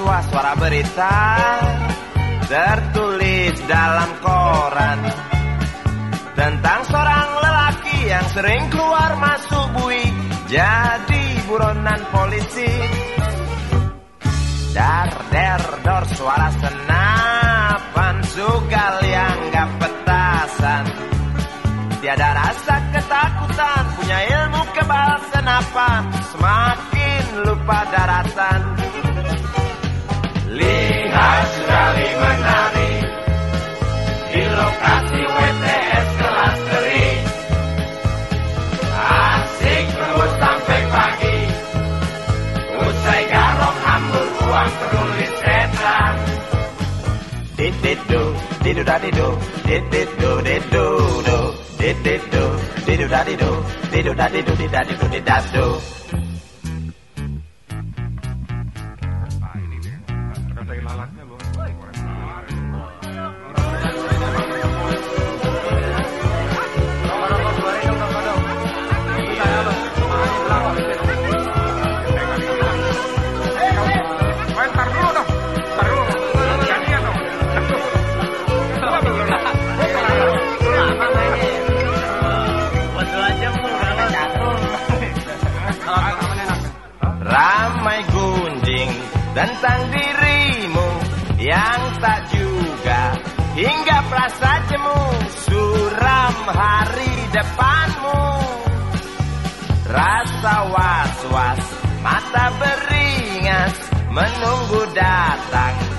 Suara berita Tertulis dalam koran. Tentang seorang lelaki yang sering keluar masuk bui Jadi buronan polisi. Dar der dor suara senapan Sugal yang gak petasan. Tiada rasa ketakutan Punya ilmu kebal senapan Semakin lupa daratan do da do, did did do did do do, did did do, did do da di do, did do do do do. Ramai gunjing tentang dirimu yang tak juga hingga perasa jemu suram hari depanmu. Rasa was-was, mata beringas menunggu datang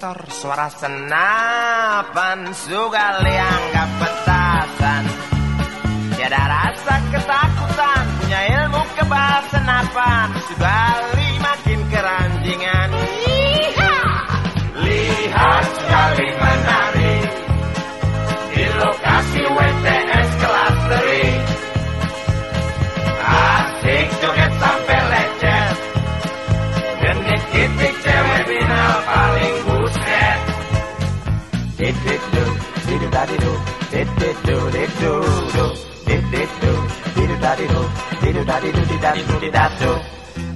ter tor suara senapan Sugal yang gak petasan Tiada rasa ketakutan Punya ilmu kebal senapan Sugali makin keranjingan. Lihat! Sekali menari. Di lokasi WTS kelas teri. Asik joget sampai lecet. Kitik cewek final paling da di do, did did do did do do, did did do, did da di do, did da di do did da di do did da do.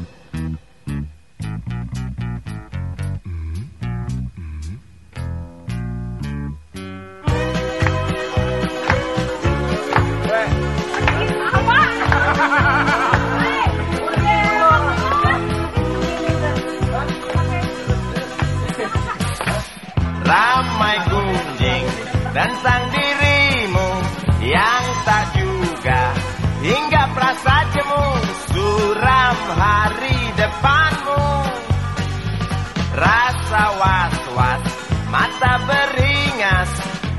Was-was, mata beringas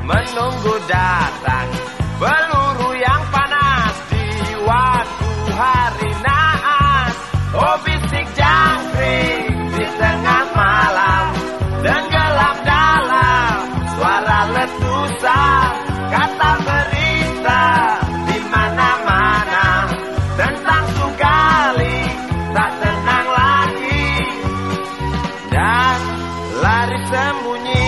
menunggu datang. lari sembunyi